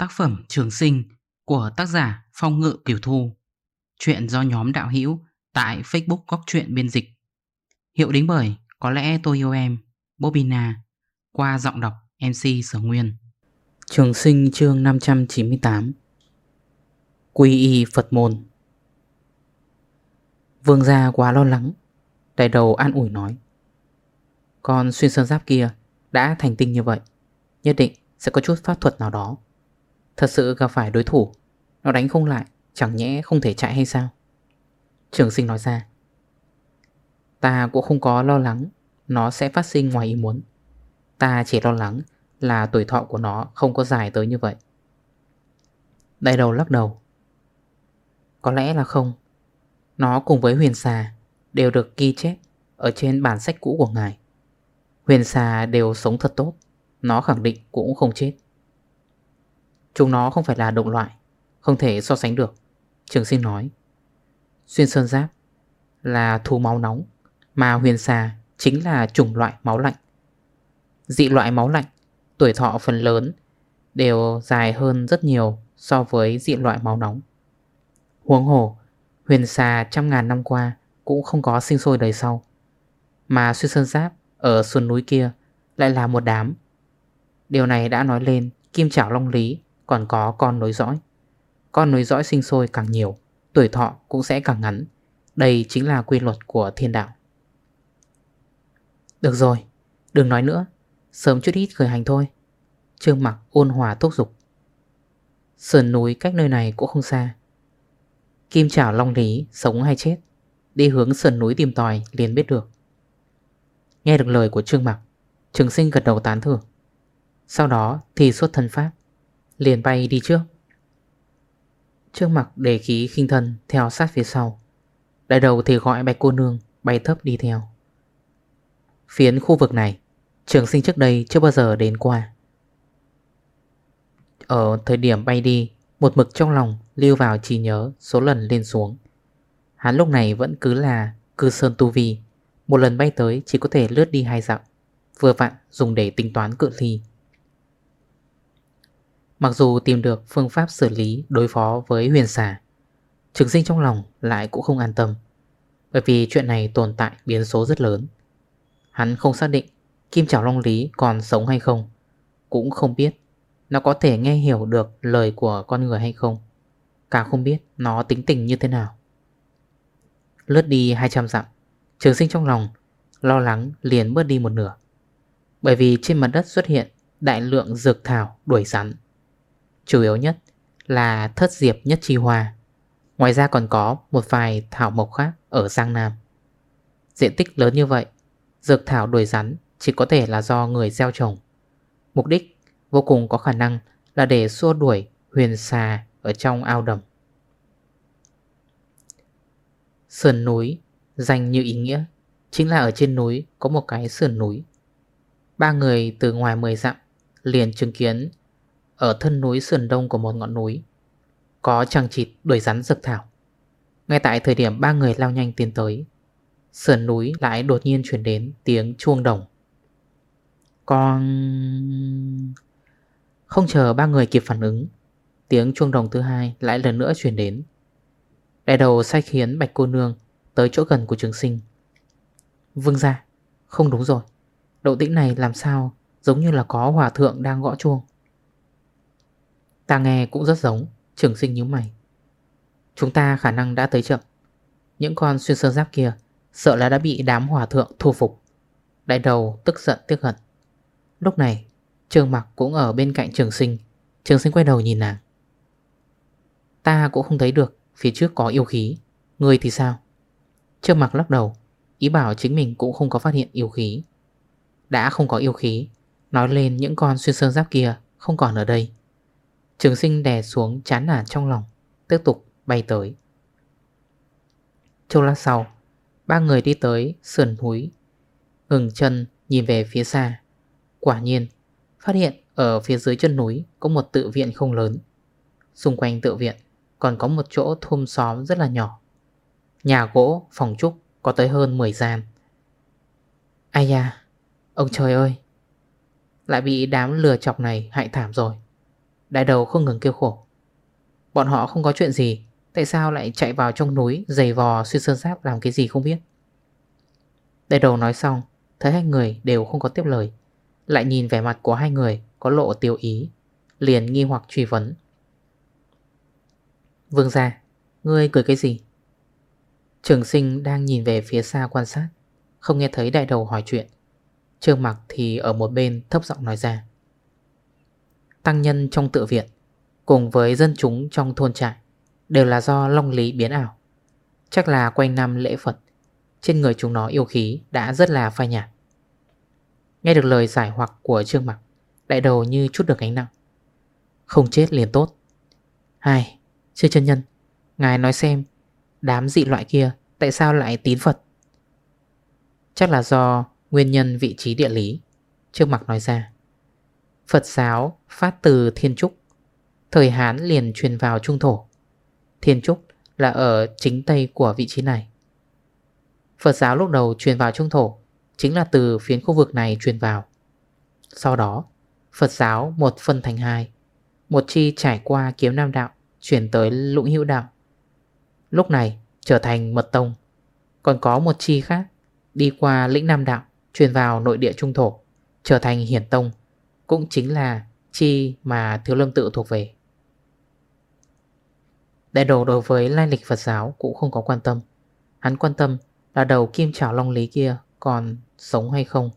Tác phẩm Trường Sinh của tác giả Phong Ngự Kiều Thu. Chuyện do nhóm đạo hữu tại Facebook Góc Chuyện Biên Dịch. Hiệu đính bởi Có lẽ tôi yêu em Bobina Qua giọng đọc MC Sở Nguyên. Trường Sinh chương 598 Quy y Phật Môn. Vương gia quá lo lắng, Đại đầu an ủi nói. Con xuyên sơn giáp kia đã thành tinh như vậy, Nhất định sẽ có chút pháp thuật nào đó. Thật sự gặp phải đối thủ, Nó đánh không lại, Chẳng nhẽ không thể chạy hay sao? Trường sinh nói ra. Ta cũng không có lo lắng, Nó sẽ phát sinh ngoài ý muốn. Ta chỉ lo lắng là tuổi thọ của nó không có dài tới như vậy. Đại đầu lắc đầu. Có lẽ là không. Nó cùng với huyền xà Đều được ghi chép Ở trên bản sách cũ của ngài. Huyền xà đều sống thật tốt, Nó khẳng định cũng không chết. Chúng nó không phải là động loại, Không thể so sánh được. Trường sinh nói, Xuyên sơn giáp là thú máu nóng, Mà huyền xà chính là chủng loại máu lạnh. Dị loại máu lạnh, Tuổi thọ phần lớn Đều dài hơn rất nhiều So với dị loại máu nóng. Huống hồ, Huyền xà trăm ngàn năm qua Cũng không có sinh sôi đời sau, Mà xuyên sơn giáp ở xuân núi kia Lại là một đám. Điều này đã nói lên Kim chảo long lý còn có con nối dõi. Con nối dõi sinh sôi càng nhiều, Tuổi thọ cũng sẽ càng ngắn. Đây chính là quy luật của thiên đạo. Được rồi, Đừng nói nữa. Sớm chút ít khởi hành thôi. Trương mặc ôn hòa thúc dục Sườn núi cách nơi này cũng không xa. Kim chảo long lý Sống hay chết, Đi hướng sườn núi tìm tòi liền biết được. Nghe được lời của Trương Mặc, Trường sinh gật đầu tán thưởng. Sau đó thì xuất thân pháp. Liền bay đi trước. Trước mặt để khí khinh thân Theo sát phía sau, Đại đầu thì gọi bạch cô nương Bay thấp đi theo. Phiến khu vực này, Trường sinh trước đây chưa bao giờ đến qua. Ở thời điểm bay đi, Một mực trong lòng lưu vào trí nhớ Số lần lên xuống. Hắn lúc này vẫn cứ là cư sơn tu vi, Một lần bay tới chỉ có thể lướt đi hai dặm, Vừa vặn dùng để tính toán cự ly. Mặc dù tìm được phương pháp xử lý, đối phó với huyền xà, Trường sinh trong lòng lại cũng không an tâm, Bởi vì chuyện này tồn tại biến số rất lớn. Hắn không xác định Kim Chảo Long Lý còn sống hay không, Cũng không biết Nó có thể nghe hiểu được lời của con người hay không càng không biết nó tính tình như thế nào. Lướt đi 200 dặm, Trường sinh trong lòng Lo lắng liền bớt đi một nửa, Bởi vì trên mặt đất xuất hiện Đại lượng dược thảo đuổi rắn. Chủ yếu nhất là thất diệp nhất chi hòa. Ngoài ra còn có một vài thảo mộc khác ở Giang Nam. Diện tích lớn như vậy, Dược thảo đuổi rắn chỉ có thể là do người gieo trồng. Mục đích vô cùng có khả năng là để xua đuổi huyền xà ở trong ao đầm. Sườn núi danh như ý nghĩa, Chính là ở trên núi có một cái sườn núi. Ba người từ ngoài 10 dặm liền chứng kiến ở thân núi sườn đông của một ngọn núi, Có chàng chịt đuổi rắn rực thảo. Ngay tại thời điểm ba người lao nhanh tiến tới, Sườn núi lại đột nhiên chuyển đến tiếng chuông đồng. Con... Không chờ ba người kịp phản ứng, Tiếng chuông đồng thứ hai lại lần nữa chuyển đến. Đại đầu sai khiến bạch cô nương Tới chỗ gần của trường sinh. Vương ra, Không đúng rồi. Độ tĩnh này làm sao Giống như là có hòa thượng đang gõ chuông. Ta nghe cũng rất giống, Trường sinh như mày. Chúng ta khả năng đã tới chậm. Những con xuyên sơn giáp kia Sợ là đã bị đám hòa thượng thu phục. Đại đầu tức giận tiếc hận. Lúc này Trường mặc cũng ở bên cạnh trường sinh. Trường sinh quay đầu nhìn nàng. Ta cũng không thấy được, Phía trước có yêu khí. Người thì sao? Trương mặc lắc đầu. Ý bảo chính mình cũng không có phát hiện yêu khí. Đã không có yêu khí, Nói lên những con xuyên sơn giáp kia Không còn ở đây. Trường sinh đè xuống chán nản trong lòng Tiếp tục bay tới. Châu lát sau Ba người đi tới sườn núi Ngừng chân nhìn về phía xa. Quả nhiên Phát hiện ở phía dưới chân núi Có một tự viện không lớn. Xung quanh tự viện còn có một chỗ thôn xóm rất là nhỏ. Nhà gỗ, phòng trúc có tới hơn 10 gian. Ai da, ông trời ơi Lại bị đám lừa chọc này hại thảm rồi. Đại đầu không ngừng kêu khổ. Bọn họ không có chuyện gì, Tại sao lại chạy vào trong núi, Giày vò, xuyên sơn giáp, làm cái gì không biết? Đại đầu nói xong, Thấy hai người đều không có tiếp lời. Lại nhìn vẻ mặt của hai người Có lộ tiêu ý, Liền nghi hoặc truy vấn. Vương ra Ngươi cười cái gì? Trường sinh đang nhìn về phía xa quan sát, Không nghe thấy đại đầu hỏi chuyện. Trương mặc thì ở một bên thấp giọng nói ra. Tăng nhân trong tự viện Cùng với dân chúng trong thôn trại Đều là do long lý biến ảo. Chắc là quanh năm lễ Phật Trên người chúng nó yêu khí đã rất là phai nhạt. Nghe được lời giải hoặc của Trương Mặc Đại đầu như chút được ánh nặng. Không chết liền tốt. Hai, chưa chân nhân Ngài nói xem Đám dị loại kia tại sao lại tín Phật? Chắc là do nguyên nhân vị trí địa lý Trương Mặc nói ra. Phật giáo phát từ Thiên Trúc. Thời Hán liền truyền vào Trung Thổ. Thiên Trúc là ở chính Tây của vị trí này. Phật giáo lúc đầu truyền vào Trung Thổ Chính là từ phiến khu vực này truyền vào. Sau đó, Phật giáo một phân thành hai, Một chi trải qua kiếm nam đạo Chuyển tới lũng hữu đạo. Lúc này trở thành mật tông. Còn có một chi khác Đi qua lĩnh nam đạo Truyền vào nội địa trung thổ, Trở thành hiển tông. Cũng chính là chi mà thiếu lâm tự thuộc về. Đại đồ đối với lai lịch Phật giáo Cũng không có quan tâm. Hắn quan tâm là đầu kim trảo long lý kia Còn sống hay không.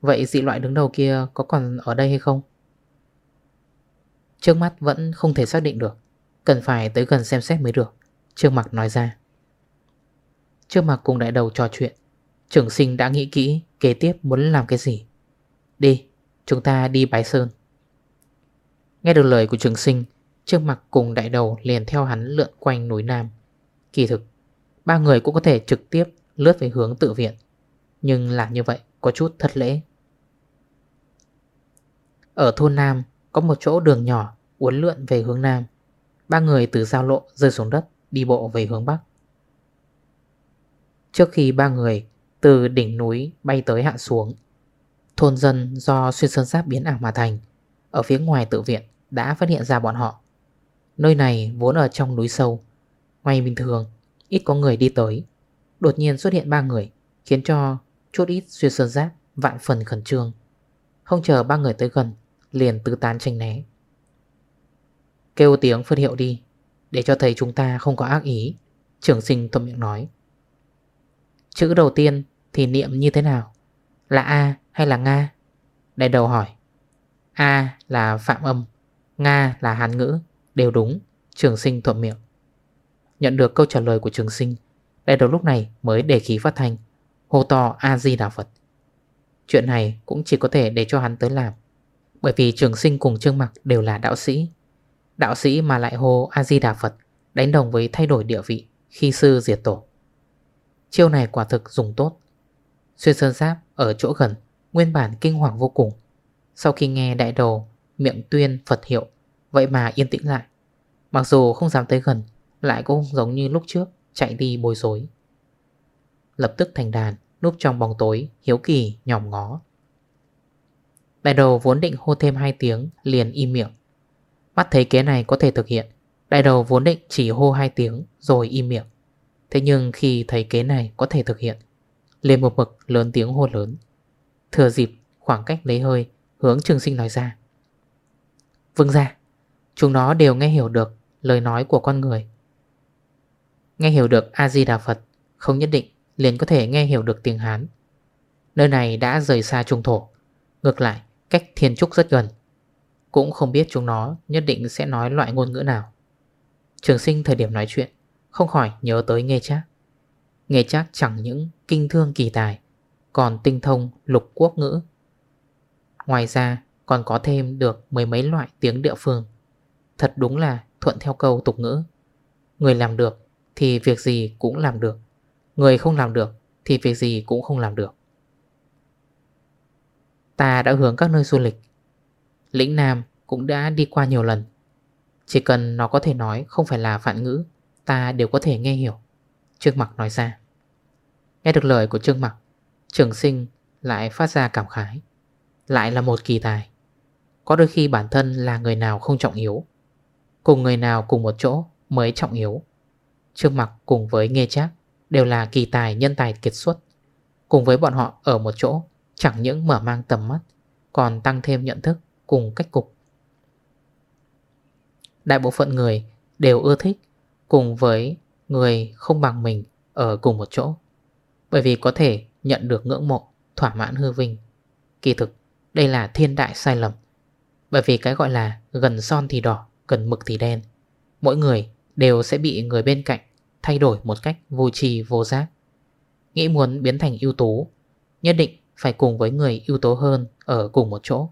Vậy dị loại đứng đầu kia Có còn ở đây hay không? Trước mắt vẫn không thể xác định được. Cần phải tới gần xem xét mới được, Trương Mặc nói ra. Trương Mặc cùng đại đầu trò chuyện. Trưởng sinh đã nghĩ kỹ kế tiếp muốn làm cái gì. Đi Chúng ta đi bái sơn. Nghe được lời của trường sinh Trương mặt cùng đại đầu liền theo hắn lượn quanh núi Nam. Kỳ thực, Ba người cũng có thể trực tiếp lướt về hướng tự viện, Nhưng làm như vậy có chút thất lễ. Ở thôn Nam, Có một chỗ đường nhỏ Uốn lượn về hướng Nam. Ba người từ giao lộ rơi xuống đất, Đi bộ về hướng Bắc. Trước khi ba người từ đỉnh núi bay tới hạ xuống Thôn dân do xuyên sơn giáp biến ảo mà thành. Ở phía ngoài tự viện đã phát hiện ra bọn họ. Nơi này vốn ở trong núi sâu. Ngoài bình thường, Ít có người đi tới. Đột nhiên xuất hiện ba người, Khiến cho chút ít xuyên sơn giáp Vạn phần khẩn trương. Không chờ ba người tới gần, Liền tứ tán tranh né. Kêu tiếng phân hiệu đi, Để cho thấy chúng ta không có ác ý. Trưởng sinh thuận miệng nói. Chữ đầu tiên thì niệm như thế nào? Là A hay là Nga? Đại đầu hỏi. A là phạm âm, Nga là hán ngữ. Đều đúng. Trường sinh thuận miệng. Nhận được câu trả lời của trường sinh, Đại đầu lúc này mới để khí phát thanh, Hô to A-di-đà Phật. Chuyện này cũng chỉ có thể để cho hắn tới làm, Bởi vì trường sinh cùng Trương Mặc đều là đạo sĩ. Đạo sĩ mà lại hô A-di-đà Phật, Đánh đồng với thay đổi địa vị, Khi sư diệt tổ. Chiêu này quả thực dùng tốt. Xuyên sơn giáp ở chỗ gần Nguyên bản kinh hoàng vô cùng. Sau khi nghe đại đồ, miệng tuyên Phật hiệu, Vậy mà yên tĩnh lại. Mặc dù không dám tới gần, Lại cũng giống như lúc trước, chạy đi bối rối. Lập tức thành đàn, Núp trong bóng tối, Hiếu kỳ, nhòm ngó. Đại đầu vốn định hô thêm hai tiếng, Liền im miệng. Mắt thấy kế này có thể thực hiện, Đại đầu vốn định chỉ hô hai tiếng, Rồi im miệng. Thế nhưng khi thấy kế này có thể thực hiện, liền một mực lớn tiếng hô lớn. Thừa dịp khoảng cách lấy hơi, Hướng trường sinh nói ra. Vâng ra Chúng nó đều nghe hiểu được lời nói của con người. Nghe hiểu được A-di-đà Phật, Không nhất định liền có thể nghe hiểu được tiếng Hán. Nơi này đã rời xa trung thổ, Ngược lại, cách thiên trúc rất gần. Cũng không biết chúng nó nhất định sẽ nói loại ngôn ngữ nào. Trường sinh thời điểm nói chuyện, Không khỏi nhớ tới nghe chắc Nghe chắc chẳng những kinh thương kỳ tài còn tinh thông lục quốc ngữ. Ngoài ra, còn có thêm được mười mấy loại tiếng địa phương. Thật đúng là thuận theo câu tục ngữ. Người làm được thì việc gì cũng làm được. Người không làm được thì việc gì cũng không làm được. Ta đã hướng các nơi du lịch. Lĩnh Nam cũng đã đi qua nhiều lần. Chỉ cần nó có thể nói không phải là phản ngữ, Ta đều có thể nghe hiểu. Trương Mặc nói ra. Nghe được lời của Trương Mặc Trường sinh lại phát ra cảm khái. Lại là một kỳ tài. Có đôi khi bản thân là người nào không trọng yếu, Cùng người nào cùng một chỗ mới trọng yếu. Trương Mặc cùng với Nghê Trác Đều là kỳ tài nhân tài kiệt xuất. Cùng với bọn họ ở một chỗ Chẳng những mở mang tầm mắt, Còn tăng thêm nhận thức cùng cách cục. Đại bộ phận người đều ưa thích Cùng với người không bằng mình Ở cùng một chỗ, Bởi vì có thể nhận được ngưỡng mộ, Thỏa mãn hư vinh. Kỳ thực, đây là thiên đại sai lầm, Bởi vì cái gọi là gần son thì đỏ, Gần mực thì đen. Mỗi người đều sẽ bị người bên cạnh Thay đổi một cách vô trì vô giác. Nghĩ muốn biến thành ưu tố Nhất định phải cùng với người ưu tố hơn Ở cùng một chỗ.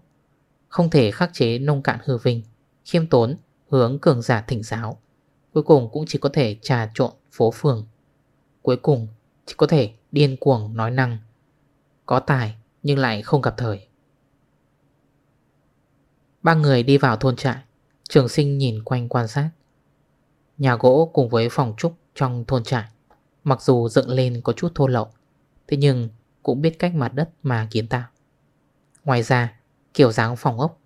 Không thể khắc chế nông cạn hư vinh, Khiêm tốn, hướng cường giả thỉnh giáo. Cuối cùng cũng chỉ có thể trà trộn phố phường. Cuối cùng chỉ có thể điên cuồng nói năng. Có tài, nhưng lại không gặp thời. Ba người đi vào thôn trại, Trường sinh nhìn quanh quan sát. Nhà gỗ cùng với phòng trúc trong thôn trại, Mặc dù dựng lên có chút thô lậu, Thế nhưng cũng biết cách mặt đất mà kiến tạo. Ngoài ra, kiểu dáng phòng ốc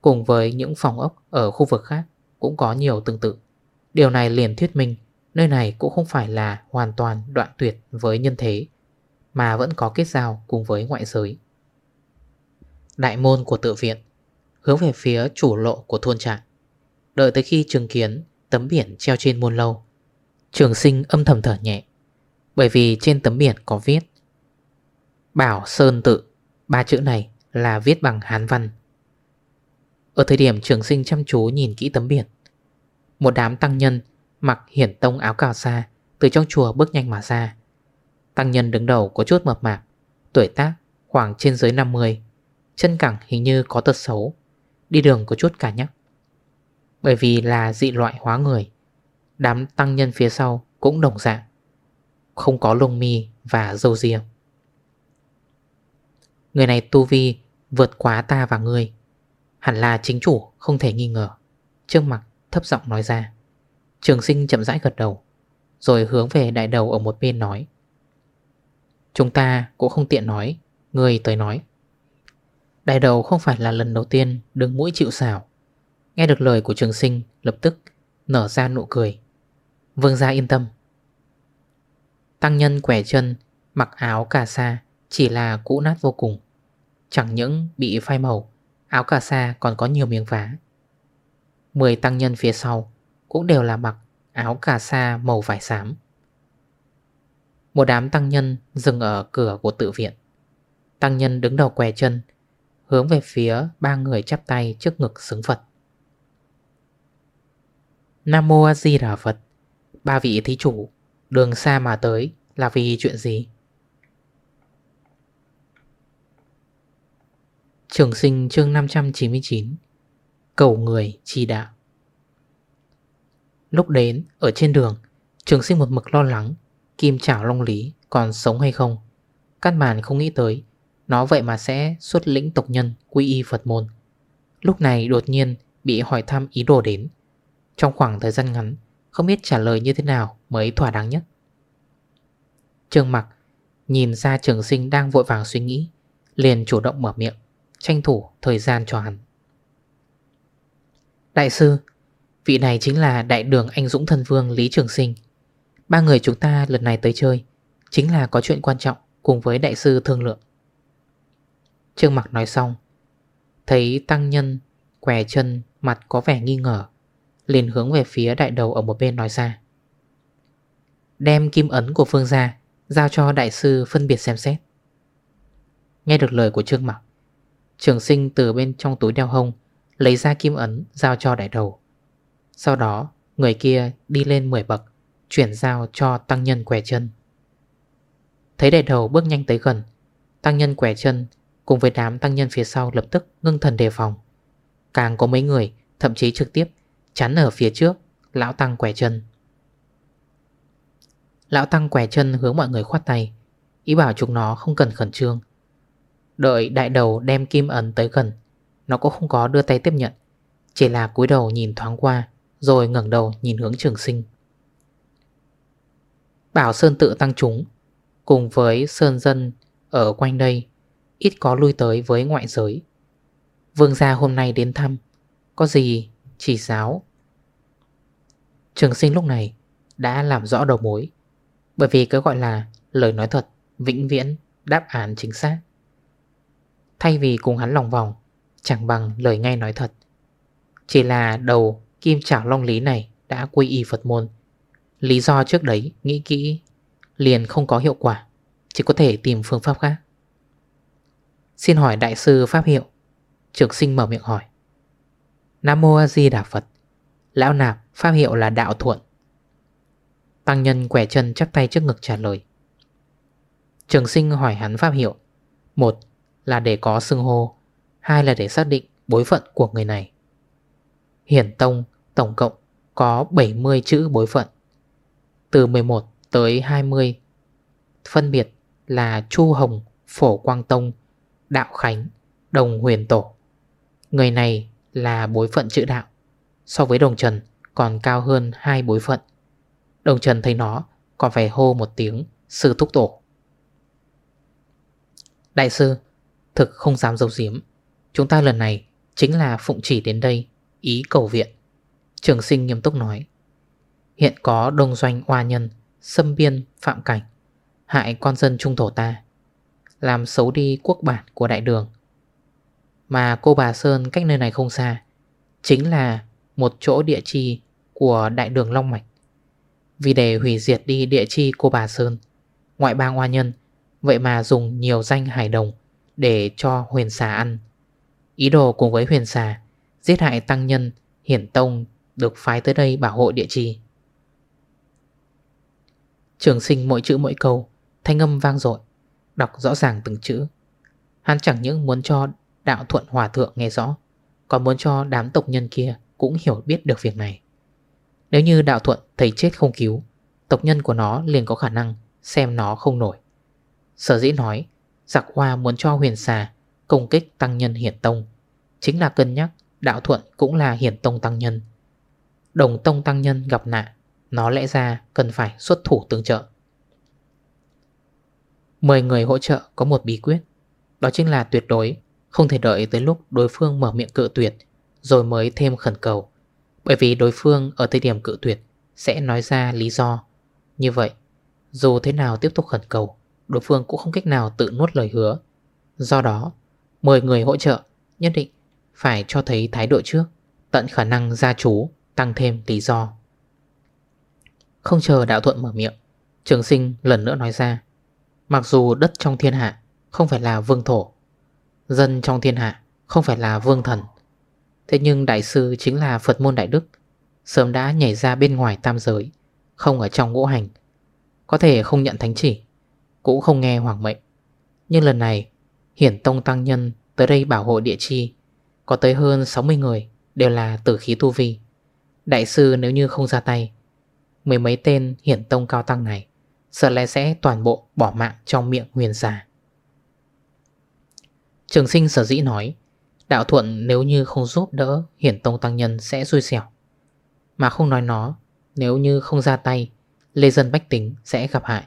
Cùng với những phòng ốc ở khu vực khác Cũng có nhiều tương tự. Điều này liền thuyết minh Nơi này cũng không phải là hoàn toàn đoạn tuyệt với nhân thế. Mà vẫn có kết giao cùng với ngoại giới. Đại môn của tự viện, Hướng về phía chủ lộ của thôn trại. Đợi tới khi chứng kiến tấm biển treo trên môn lâu, Trường sinh âm thầm thở nhẹ, Bởi vì trên tấm biển có viết, Bảo Sơn Tự, Ba chữ này là viết bằng Hán Văn. Ở thời điểm trường sinh chăm chú nhìn kỹ tấm biển, Một đám tăng nhân mặc hiển tông áo cào xa Từ trong chùa bước nhanh mà ra. Tăng nhân đứng đầu có chút mập mạp. Tuổi tác, khoảng trên dưới 50 Chân cẳng hình như có tật xấu. Đi đường có chút cả nhắc. Bởi vì là dị loại hóa người, Đám tăng nhân phía sau cũng đồng dạng. Không có lông mi và dâu riêng Người này tu vi vượt quá ta và ngươi. Hẳn là chính chủ, không thể nghi ngờ. Trương mặt thấp giọng nói ra. Trường sinh chậm rãi gật đầu, Rồi hướng về đại đầu ở một bên nói. Chúng ta cũng không tiện nói, Người tới nói. Đại đầu không phải là lần đầu tiên đứng mũi chịu xảo Nghe được lời của trường sinh, lập tức nở ra nụ cười. Vương gia yên tâm. Tăng nhân quẻ chân, Mặc áo cà sa, Chỉ là cũ nát vô cùng. Chẳng những bị phai màu, Áo cà sa còn có nhiều miếng vá. Mười tăng nhân phía sau Cũng đều là mặc áo cà sa màu vải xám. Một đám tăng nhân dừng ở cửa của tự viện. Tăng nhân đứng đầu què chân, Hướng về phía ba người chắp tay trước ngực xứng Phật. Nam Mô A Di Đà Phật. Ba vị thí chủ, Đường xa mà tới là vì chuyện gì? Trường sinh chương 599 Cầu người chi đạo. Lúc đến, ở trên đường, Trường sinh một mực lo lắng. Kim chảo long lý còn sống hay không? Căn bản không nghĩ tới, Nó vậy mà sẽ xuất lĩnh tộc nhân Quy y Phật môn. Lúc này đột nhiên bị hỏi thăm ý đồ đến. Trong khoảng thời gian ngắn, Không biết trả lời như thế nào mới thỏa đáng nhất. Trường mặc Nhìn ra trường sinh đang vội vàng suy nghĩ, Liền chủ động mở miệng, Tranh thủ thời gian cho hắn. Đại sư, Vị này chính là đại đường anh Dũng thân vương Lý Trường Sinh. Ba người chúng ta lần này tới chơi Chính là có chuyện quan trọng Cùng với đại sư thương lượng. Trương Mặc nói xong, Thấy tăng nhân Quẻ chân mặt có vẻ nghi ngờ, liền hướng về phía đại đầu ở một bên nói ra. Đem kim ấn của phương gia Giao cho đại sư phân biệt xem xét. Nghe được lời của Trương Mặc, Trường sinh từ bên trong túi đeo hông Lấy ra kim ấn giao cho đại đầu. Sau đó, người kia đi lên 10 bậc Chuyển giao cho tăng nhân quẻ chân. Thấy đại đầu bước nhanh tới gần, Tăng nhân quẻ chân Cùng với đám tăng nhân phía sau lập tức ngưng thần đề phòng. Càng có mấy người, Thậm chí trực tiếp, chắn ở phía trước, Lão tăng quẻ chân. Lão tăng quẻ chân hướng mọi người khoát tay, Ý bảo chúng nó không cần khẩn trương. Đợi đại đầu đem kim ấn tới gần, Nó cũng không có đưa tay tiếp nhận, Chỉ là cúi đầu nhìn thoáng qua, Rồi ngẩn đầu nhìn hướng trường sinh. Bảo Sơn tự tăng chúng, Cùng với Sơn dân Ở quanh đây, Ít có lui tới với ngoại giới. Vương gia hôm nay đến thăm, Có gì chỉ giáo? Trường sinh lúc này Đã làm rõ đầu mối, Bởi vì cái gọi là lời nói thật, Vĩnh viễn, đáp án chính xác. Thay vì cùng hắn lòng vòng, Chẳng bằng lời ngay nói thật. Chỉ là đầu kim chảo long lý này Đã quy y Phật môn Lý do trước đấy, nghĩ kỹ, Liền không có hiệu quả, Chỉ có thể tìm phương pháp khác. Xin hỏi đại sư Pháp Hiệu. Trường sinh mở miệng hỏi. Nam Mô A Di Đà Phật. Lão nạp, Pháp Hiệu là Đạo Thuận. Tăng nhân quẻ chân chắp tay trước ngực trả lời. Trường sinh hỏi hắn Pháp Hiệu. Một là để có xưng hô, Hai là để xác định bối phận của người này. Hiển Tông tổng cộng có 70 chữ bối phận. Từ 11 tới 20 Phân biệt là Chu Hồng, Phổ Quang Tông, Đạo Khánh, Đồng Huyền Tổ. Người này là bối phận chữ đạo So với Đồng Trần còn cao hơn hai bối phận. Đồng Trần thấy nó còn phải hô một tiếng sư thúc tổ. Đại sư Thực không dám dấu diếm Chúng ta lần này chính là phụng chỉ đến đây Ý cầu viện. Trường sinh nghiêm túc nói. Hiện có đông doanh hoa nhân, Xâm biên, phạm cảnh. Hại con dân trung thổ ta, Làm xấu đi quốc bản của đại đường. Mà cô bà Sơn cách nơi này không xa, Chính là một chỗ địa chi của đại đường Long Mạch. Vì để hủy diệt đi địa chi cô bà Sơn, Ngoại bang hoa nhân, Vậy mà dùng nhiều danh hải đồng Để cho huyền xà ăn. Ý đồ cùng với huyền xà, Giết hại tăng nhân Hiển Tông được phái tới đây bảo hộ địa chi. Trường sinh mỗi chữ mỗi câu, Thanh âm vang dội, Đọc rõ ràng từng chữ. Hắn chẳng những muốn cho đạo thuận hòa thượng nghe rõ, Còn muốn cho đám tộc nhân kia Cũng hiểu biết được việc này. Nếu như đạo thuận thấy chết không cứu, Tộc nhân của nó liền có khả năng Xem nó không nổi. Sở dĩ nói, Giặc hoa muốn cho huyền xà Công kích tăng nhân hiển tông, Chính là cân nhắc đạo thuận cũng là hiển tông tăng nhân. Đồng tông tăng nhân gặp nạn nó lẽ ra cần phải xuất thủ tương trợ. 10 người hỗ trợ có một bí quyết. Đó chính là tuyệt đối, Không thể đợi tới lúc đối phương mở miệng cự tuyệt, Rồi mới thêm khẩn cầu. Bởi vì đối phương ở thời điểm cự tuyệt Sẽ nói ra lý do. Như vậy, Dù thế nào tiếp tục khẩn cầu, Đối phương cũng không cách nào tự nuốt lời hứa. Do đó 10 người hỗ trợ nhất định phải cho thấy thái độ trước, Tận khả năng gia chú Tăng thêm lý do. Không chờ đạo thuận mở miệng, Trường sinh lần nữa nói ra. Mặc dù đất trong thiên hạ Không phải là vương thổ, Dân trong thiên hạ không phải là vương thần, Thế nhưng đại sư chính là Phật môn đại đức, Sớm đã nhảy ra bên ngoài tam giới, Không ở trong ngũ hành, Có thể không nhận thánh chỉ, Cũng không nghe hoàng mệnh. Nhưng lần này, Hiển Tông Tăng Nhân tới đây bảo hộ địa chi, Có tới hơn 60 người Đều là tử khí tu vi. Đại sư nếu như không ra tay Mười mấy tên hiển tông cao tăng này, Sợ lẽ sẽ toàn bộ bỏ mạng trong miệng huyền giả Trường sinh sở dĩ nói, Đạo thuận nếu như không giúp đỡ Hiển tông tăng nhân sẽ xui xẻo. Mà không nói nó, Nếu như không ra tay, Lê dân bách tính sẽ gặp hại.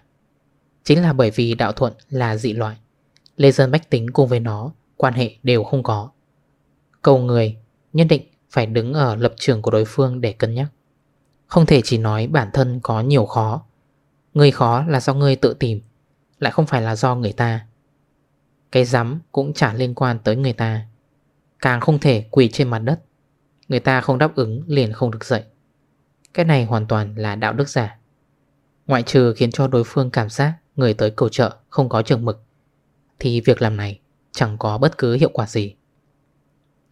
Chính là bởi vì đạo thuận là dị loại, Lê dân bách tính cùng với nó Quan hệ đều không có. Cầu người, nhất định phải đứng ở lập trường của đối phương để cân nhắc. Không thể chỉ nói bản thân có nhiều khó. Người khó là do người tự tìm, Lại không phải là do người ta. Cái rắm cũng chả liên quan tới người ta. Càng không thể quỳ trên mặt đất, Người ta không đáp ứng liền không được dậy. Cái này hoàn toàn là đạo đức giả. Ngoại trừ khiến cho đối phương cảm giác Người tới cầu trợ không có trường mực, Thì việc làm này chẳng có bất cứ hiệu quả gì.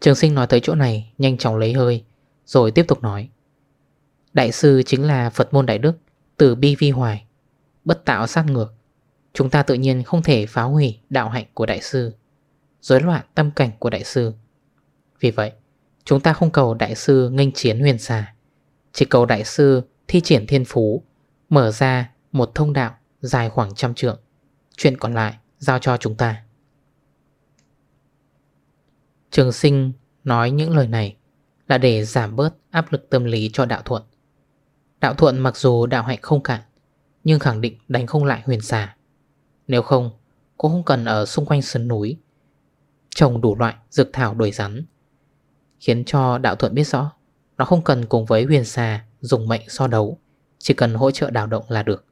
Trường sinh nói tới chỗ này, Nhanh chóng lấy hơi, Rồi tiếp tục nói. Đại sư chính là Phật môn Đại Đức, Từ bi vi hoài, Bất tạo sát ngược. Chúng ta tự nhiên không thể phá hủy đạo hạnh của đại sư, Rối loạn tâm cảnh của đại sư. Vì vậy, Chúng ta không cầu đại sư nghênh chiến huyền xà, Chỉ cầu đại sư thi triển thiên phú, Mở ra một thông đạo dài khoảng trăm trượng. Chuyện còn lại giao cho chúng ta. Trường sinh nói những lời này là để giảm bớt áp lực tâm lý cho đạo thuận. Đạo thuận mặc dù đạo hạnh không cạn, nhưng khẳng định đánh không lại huyền xà. Nếu không, cũng không cần ở xung quanh sân núi. Trồng đủ loại dược thảo đuổi rắn, Khiến cho đạo thuận biết rõ Nó không cần cùng với huyền xà dùng mệnh so đấu Chỉ cần hỗ trợ đào động là được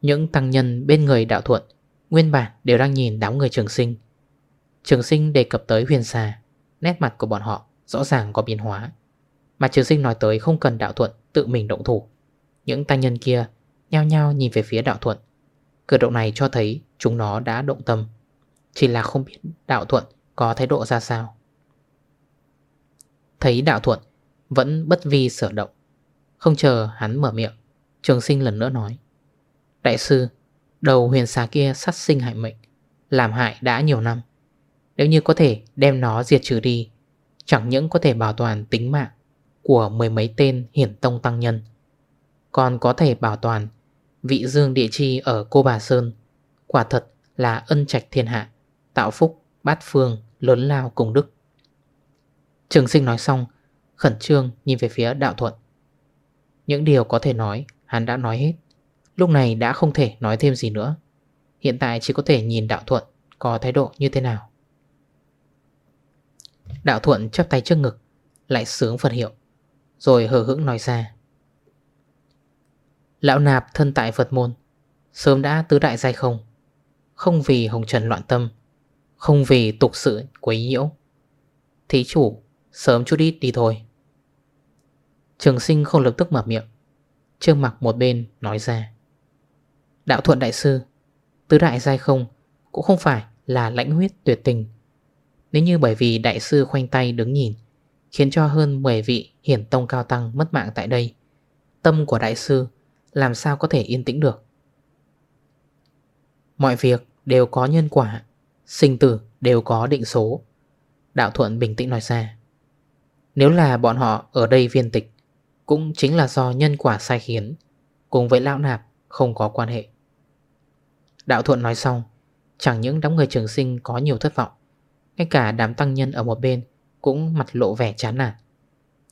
Những tăng nhân bên người đạo thuận Nguyên bản đều đang nhìn đám người trường sinh Trường sinh đề cập tới huyền xà Nét mặt của bọn họ rõ ràng có biến hóa mà trường sinh nói tới không cần đạo thuận, tự mình động thủ. Những tăng nhân kia nhao nhao nhìn về phía đạo thuận. Cử động này cho thấy chúng nó đã động tâm. Chỉ là không biết đạo thuận có thái độ ra sao. Thấy đạo thuận Vẫn bất vi sở động. Không chờ hắn mở miệng, Trường sinh lần nữa nói. Đại sư, Đầu huyền xà kia sát sinh hại mệnh, Làm hại đã nhiều năm. Nếu như có thể đem nó diệt trừ đi, Chẳng những có thể bảo toàn tính mạng của mười mấy tên hiển tông tăng nhân. Còn có thể bảo toàn Vị dương địa chi ở Cô Bà Sơn Quả thật là ân trạch thiên hạ Tạo phúc, bát phương, lớn lao cùng đức. Trường sinh nói xong Khẩn trương nhìn về phía đạo thuận. Những điều có thể nói Hắn đã nói hết. Lúc này đã không thể nói thêm gì nữa. Hiện tại chỉ có thể nhìn đạo thuận Có thái độ như thế nào. Đạo thuận chắp tay trước ngực Lại sướng Phật hiệu. Rồi hờ hững nói ra. Lão nạp thân tại Phật môn, Sớm đã tứ đại giai không. Không vì hồng trần loạn tâm, Không vì tục sự quấy nhiễu. Thí chủ, Sớm chút ít đi thôi. Trường sinh không lập tức mở miệng, Trương mặt một bên nói ra. Đạo thuận đại sư, Tứ đại giai không Cũng không phải là lãnh huyết tuyệt tình. Nếu như bởi vì đại sư khoanh tay đứng nhìn Khiến cho hơn 10 vị hiển tông cao tăng mất mạng tại đây. Tâm của đại sư, làm sao có thể yên tĩnh được? Mọi việc đều có nhân quả, Sinh tử đều có định số. Đạo Thuận bình tĩnh nói ra. Nếu là bọn họ ở đây viên tịch, Cũng chính là do nhân quả sai khiến, Cùng với lão nạp không có quan hệ. Đạo Thuận nói xong, Chẳng những đám người trường sinh có nhiều thất vọng, Ngay cả đám tăng nhân ở một bên cũng mặt lộ vẻ chán nản.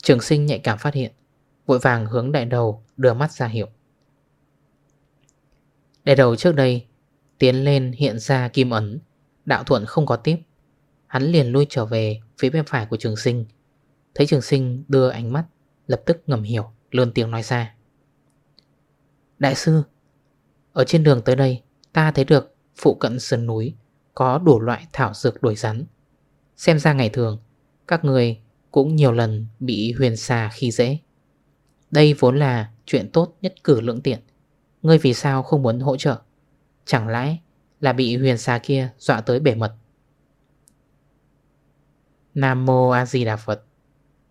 Trường sinh nhạy cảm phát hiện, Vội vàng hướng đại đầu đưa mắt ra hiệu. Đại đầu trước đây Tiến lên hiện ra kim ấn, Đạo thuận không có tiếp. Hắn liền lui trở về phía bên phải của trường sinh. Thấy trường sinh đưa ánh mắt, Lập tức ngầm hiểu Lươn tiếng nói ra. Đại sư, Ở trên đường tới đây, Ta thấy được phụ cận sườn núi Có đủ loại thảo dược đuổi rắn. Xem ra ngày thường các người cũng nhiều lần bị huyền xà khi dễ. Đây vốn là chuyện tốt nhất cử lưỡng tiện. Ngươi vì sao không muốn hỗ trợ? Chẳng lẽ là bị huyền xà kia dọa tới bể mật? Nam Mô A Di Đà Phật.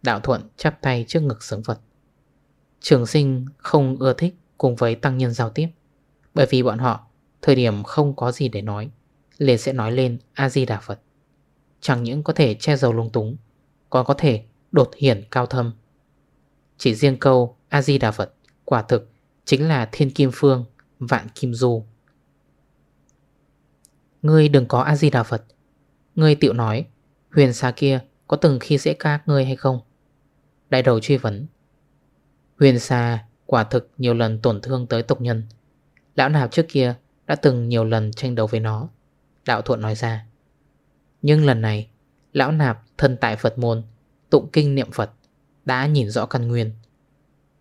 Đạo Thuận chắp tay trước ngực sướng Phật. Trường sinh không ưa thích cùng với tăng nhân giao tiếp, Bởi vì bọn họ Thời điểm không có gì để nói, liền sẽ nói lên A-di-đà Phật. Chẳng những có thể che giấu lung túng, Còn có thể đột hiển cao thâm. Chỉ riêng câu A-di-đà Phật Quả thực chính là thiên kim phương, Vạn kim du. Ngươi đừng có A-di-đà Phật. Ngươi tiệu nói, Huyền xa kia có từng khi dễ các ngươi hay không? Đại đầu truy vấn. Huyền xa quả thực nhiều lần tổn thương tới tộc nhân. Lão nạp trước kia đã từng nhiều lần tranh đấu với nó? Đạo thuận nói ra. Nhưng lần này, Lão nạp thân tại Phật môn, Tụng kinh niệm Phật, Đã nhìn rõ căn nguyên.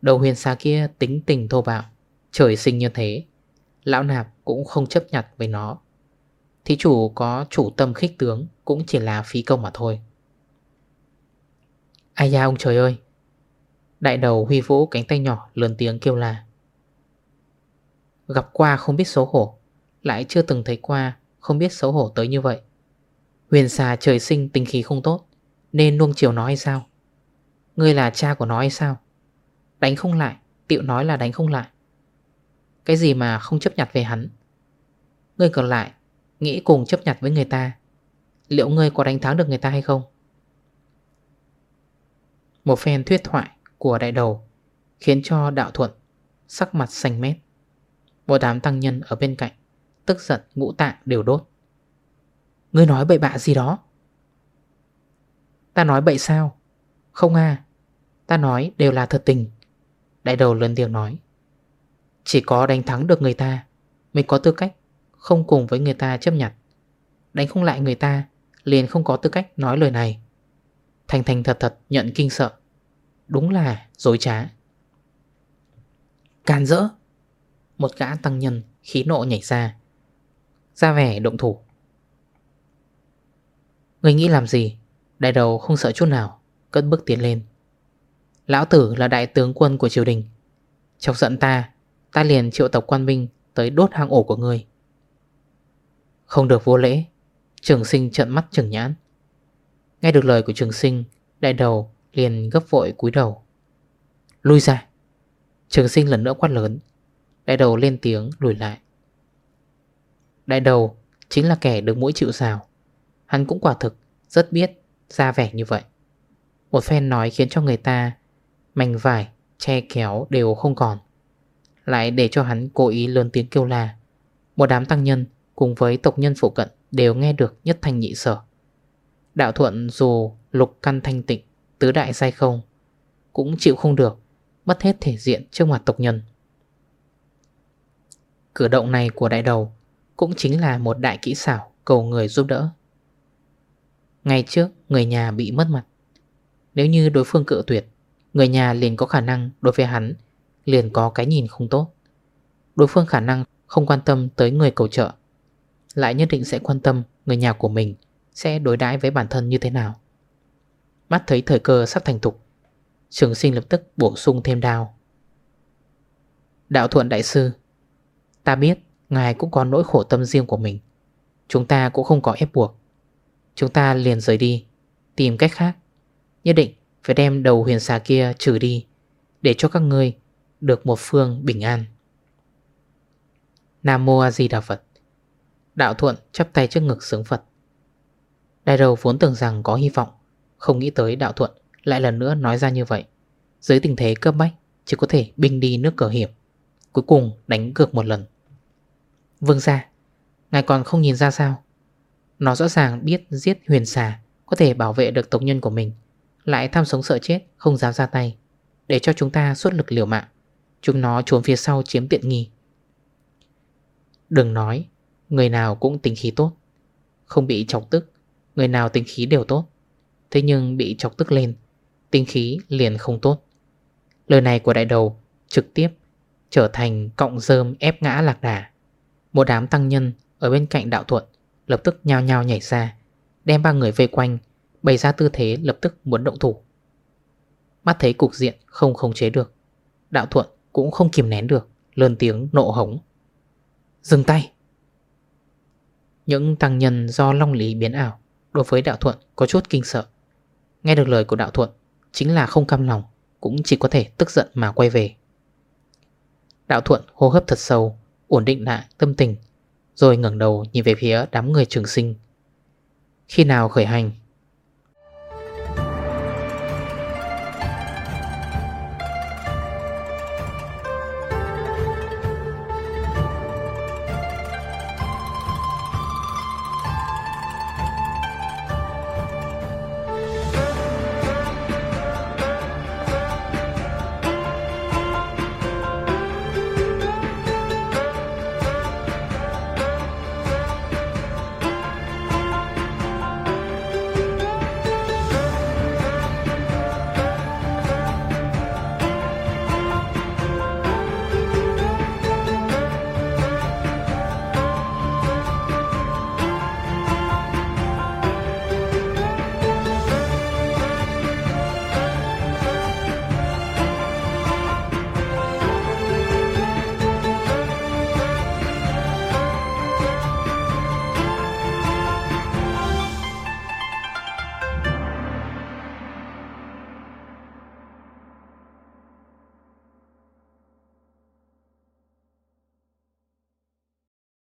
Đầu huyền xa kia tính tình thô bạo, Trời sinh như thế, Lão nạp cũng không chấp nhặt với nó. Thí chủ có chủ tâm khích tướng Cũng chỉ là phí công mà thôi. Ai da ông trời ơi! Đại đầu huy vũ cánh tay nhỏ lớn tiếng kêu là Gặp qua không biết xấu hổ, Lại chưa từng thấy qua Không biết xấu hổ tới như vậy. Huyền xà trời sinh tình khí không tốt, Nên nuông chiều nó hay sao? Ngươi là cha của nó hay sao? Đánh không lại, Tiệu nói là đánh không lại. Cái gì mà không chấp nhặt về hắn? Ngươi còn lại, Nghĩ cùng chấp nhặt với người ta, Liệu ngươi có đánh thắng được người ta hay không? Một phen thuyết thoại của đại đầu Khiến cho đạo thuận Sắc mặt xanh mét. Một đám tăng nhân ở bên cạnh Tức giận ngũ tạng đều đốt. Ngươi nói bậy bạ gì đó. Ta nói bậy sao? Không à. Ta nói đều là thật tình. Đại đầu lớn tiếng nói. Chỉ có đánh thắng được người ta mình có tư cách Không cùng với người ta chấp nhận. Đánh không lại người ta Liền không có tư cách nói lời này. Thành thành thật thật nhận kinh sợ. Đúng là dối trá. Can rỡ. Một gã tăng nhân khí nộ nhảy ra. Ra vẻ động thủ. Người nghĩ làm gì? Đại đầu không sợ chút nào, Cất bước tiến lên. Lão tử là đại tướng quân của triều đình. Chọc giận ta Ta liền triệu tập quan binh Tới đốt hang ổ của người Không được vô lễ, Trường sinh trận mắt trừng nhãn. Nghe được lời của trường sinh, Đại đầu liền gấp vội cúi đầu. Lui ra. Trường sinh lần nữa quát lớn. Đại đầu lên tiếng lùi lại. Đại đầu chính là kẻ được mũi chịu xào Hắn cũng quả thực rất biết ra vẻ như vậy. Một phen nói khiến cho người ta Mảnh vải, che kéo đều không còn. Lại để cho hắn cố ý lớn tiếng kêu là Một đám tăng nhân cùng với tộc nhân phụ cận Đều nghe được nhất thanh nhị sở. Đạo thuận dù lục căn thanh tịnh Tứ đại sai không Cũng chịu không được Mất hết thể diện trước mặt tộc nhân. Cử động này của đại đầu Cũng chính là một đại kỹ xảo Cầu người giúp đỡ. Ngay trước, người nhà bị mất mặt. Nếu như đối phương cự tuyệt, Người nhà liền có khả năng đối với hắn Liền có cái nhìn không tốt. Đối phương khả năng không quan tâm tới người cầu trợ, Lại nhất định sẽ quan tâm người nhà của mình Sẽ đối đãi với bản thân như thế nào. Mắt thấy thời cơ sắp thành thục, Trường sinh lập tức bổ sung thêm đao. Đạo thuận đại sư, Ta biết Ngài cũng có nỗi khổ tâm riêng của mình. Chúng ta cũng không có ép buộc. Chúng ta liền rời đi, Tìm cách khác. Nhất định phải đem đầu huyền xà kia trừ đi, Để cho các ngươi Được một phương bình an. Nam Mô A Di Đà Phật. Đạo thuận chắp tay trước ngực sướng Phật. Đại đầu vốn tưởng rằng có hy vọng, Không nghĩ tới đạo thuận Lại lần nữa nói ra như vậy. Dưới tình thế cấp bách, Chỉ có thể binh đi nước cờ hiểm, Cuối cùng đánh cược một lần. Vương ra Ngài còn không nhìn ra sao? Nó rõ ràng biết giết huyền xà, Có thể bảo vệ được tộc nhân của mình. Lại tham sống sợ chết, không dám ra tay. Để cho chúng ta suốt lực liều mạng, Chúng nó trốn phía sau chiếm tiện nghi. Đừng nói, Người nào cũng tính khí tốt. Không bị chọc tức, Người nào tính khí đều tốt. Thế nhưng bị chọc tức lên tinh khí liền không tốt. Lời này của đại đầu trực tiếp Trở thành cọng rơm ép ngã lạc đà. Một đám tăng nhân Ở bên cạnh đạo thuận Lập tức nhao nhao nhảy ra, Đem ba người vây quanh, Bày ra tư thế lập tức muốn động thủ. Mắt thấy cục diện không khống chế được, Đạo thuận cũng không kìm nén được Lơn tiếng nộ hống. Dừng tay! Những tăng nhân do long lý biến ảo Đối với đạo thuận có chút kinh sợ. Nghe được lời của đạo thuận, Chính là không cam lòng, Cũng chỉ có thể tức giận mà quay về. Đạo thuận hô hấp thật sâu, Ổn định lại tâm tình rồi ngẩng đầu nhìn về phía đám người trường sinh. Khi nào khởi hành?